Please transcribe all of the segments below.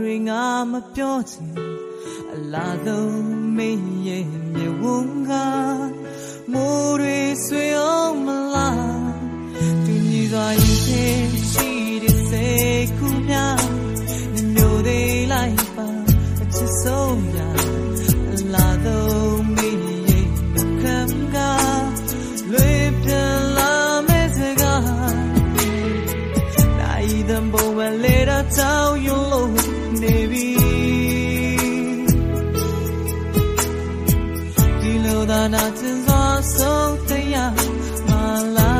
တွေငါမပြောချင်အလားဆုံးမင်းရဲ့မြဝန်းကား 那阵花手的呀，马拉。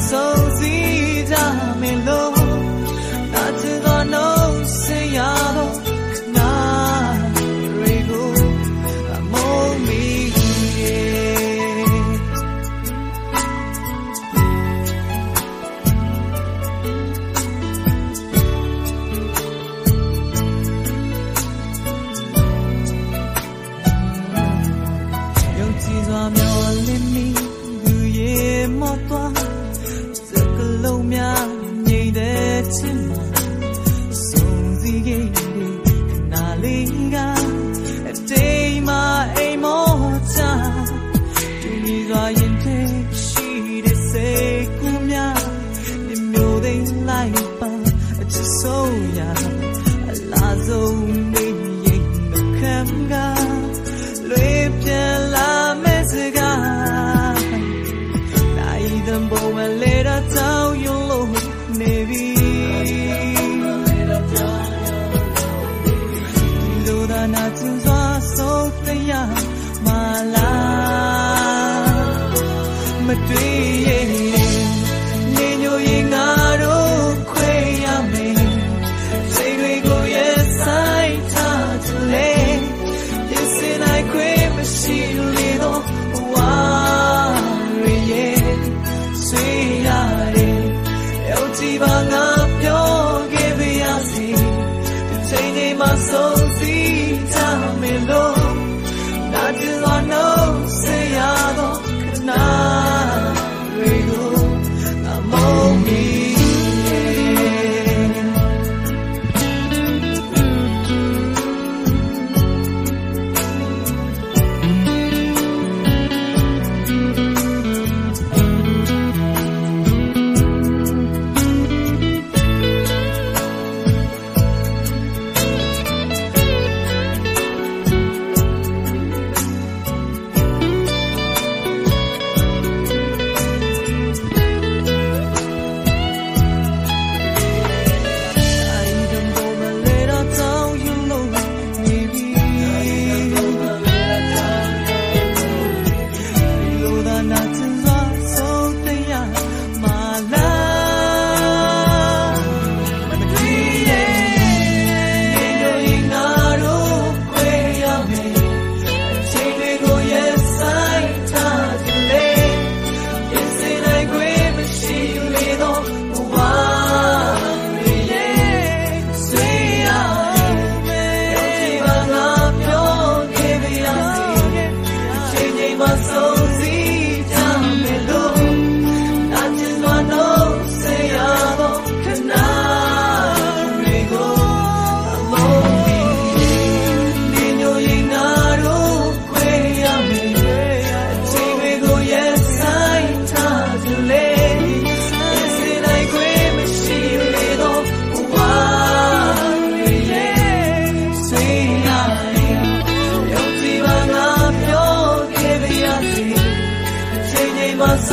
so sự sâu nhà. Là dâu mình nhìn được khém ga luyếp che la mê dê ga đại đâm bầu mà lê tao yung lô nê vi lô đã nà chung doa sâu tây mà la mà tuy solcita melón.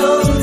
Oh.